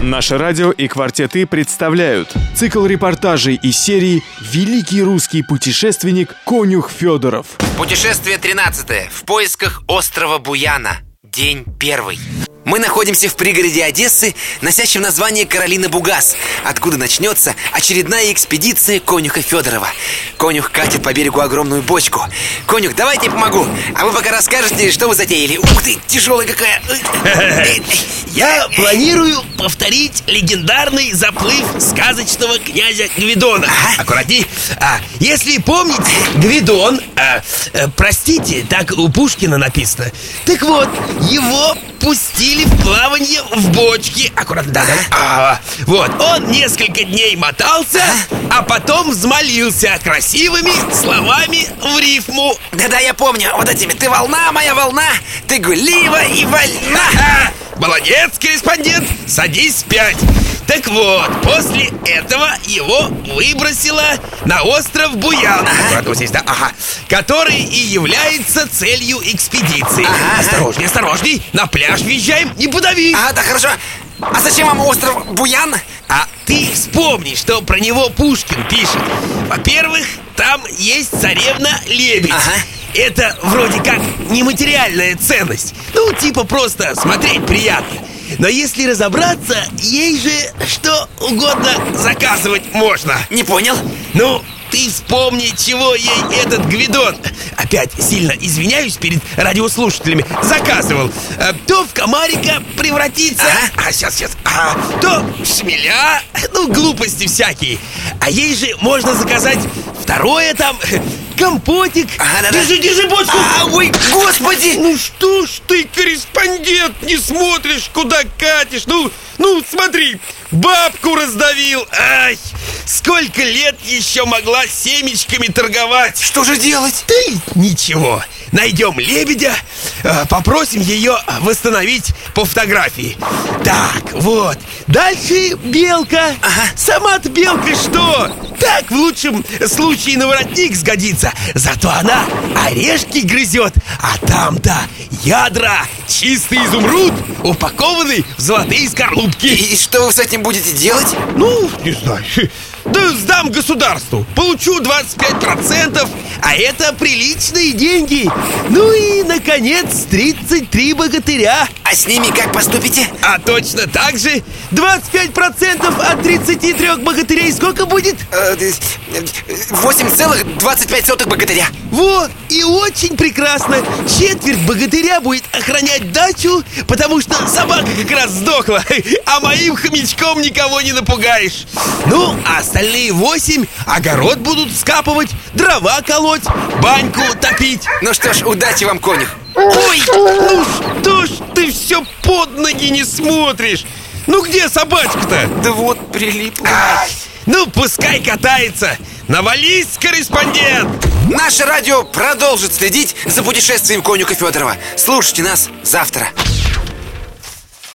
Наше радио и «Квартеты» представляют цикл репортажей из серии «Великий русский путешественник Конюх Федоров». Путешествие 13 В поисках острова Буяна. День первый мы находимся в пригороде Одессы, носящем название Каролина Бугас, откуда начнется очередная экспедиция конюха Федорова. Конюх катит по берегу огромную бочку. Конюх, давайте я помогу, а вы пока расскажете, что вы затеяли. Ух ты, тяжелая какая. Я планирую повторить легендарный заплыв сказочного князя Гвидона. Ага. Аккуратней. А, если помните, Гвидон, а, а, простите, так у Пушкина написано. Так вот, его пустили в плавание в бочке. Аккуратно, да, да, а, Вот, он несколько дней мотался А потом взмолился красивыми словами в рифму. Да-да, я помню, вот этими. Ты волна, моя волна, ты гулива и вольна Молодец, корреспондент, садись пять так вот, после этого его выбросило на остров Буян ага. здесь, да? ага. Который и является целью экспедиции ага. Осторожней, осторожней, на пляж въезжаем, не подави Ага, да хорошо А зачем вам остров Буян? А ты вспомни, что про него Пушкин пишет Во-первых, там есть царевна Лебедь ага. Это вроде как нематериальная ценность Ну, типа просто смотреть приятно но если разобраться, ей же что угодно заказывать можно Не понял? Ну, ты вспомни, чего ей этот Гвидон Опять сильно извиняюсь перед радиослушателями Заказывал э, То в комарика превратиться ага. А, сейчас, сейчас а, То в шмеля Ну, глупости всякие А ей же можно заказать второе там компотик. Ага, да, Держи, держи бочку. А, Ой, господи! Ну что ж ты, корреспондент, не смотришь, куда катишь? Ну, ну смотри, бабку раздавил. Ай, сколько лет еще могла семечками торговать? Что же делать? Ты ничего. Найдем лебедя, э, попросим ее восстановить по фотографии. Так, вот. Дальше белка. Ага. Сама-то белка что? Так в лучшем случае на воротник сгодится. Зато она орешки грызет. А там-то ядра Чистый изумруд, упакованный в золотые скорлупки. И что вы с этим будете делать? Ну, не знаю. Да сдам государству. Получу 25% А это приличные деньги. Ну и, наконец, 33 богатыря. А с ними как поступите? А точно так же. 25% от 33 богатырей. Сколько будет? 8,25 богатыря. Вот, и очень прекрасно. Четверть богатыря будет охранять дачу Потому что собака как раз сдохла. А моим хомячком никого не напугаешь. Ну, а Остальные восемь огород будут скапывать, дрова колоть, баньку топить Ну что ж, удачи вам, конюх. Ой, ну что ж ты все под ноги не смотришь? Ну где собачка-то? Да вот прилипла. Ну пускай катается. Навались, корреспондент! Наше радио продолжит следить за путешествием конюка Федорова Слушайте нас завтра